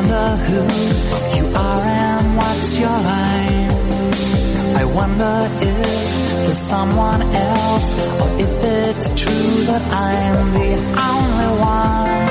wonder who you are and what's your line. I wonder if there's someone else or if it's true that I'm the only one.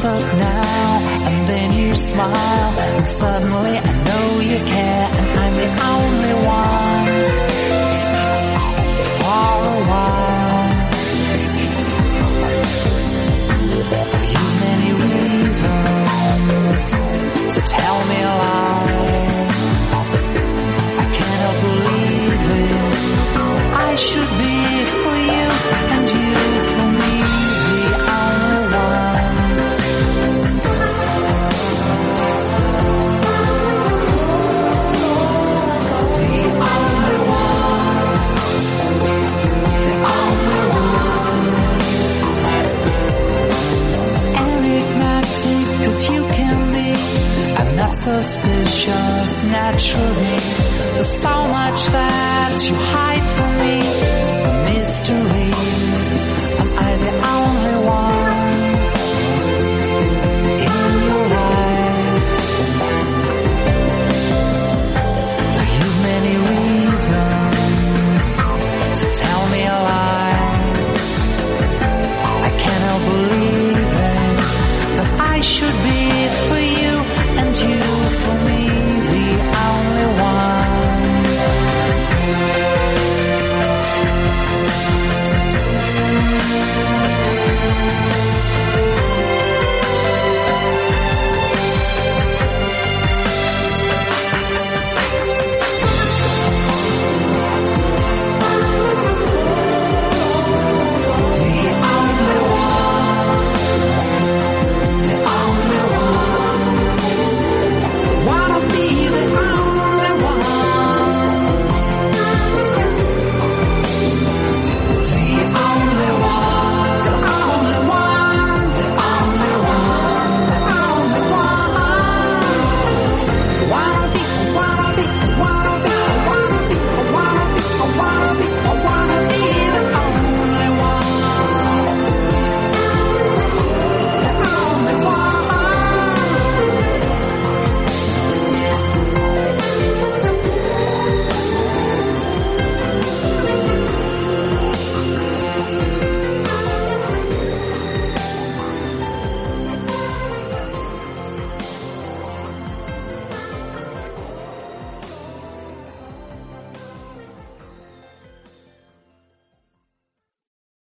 stuck now And then you smile And suddenly I know you care And I'm the only one. is just naturally. There's so much that you hide from.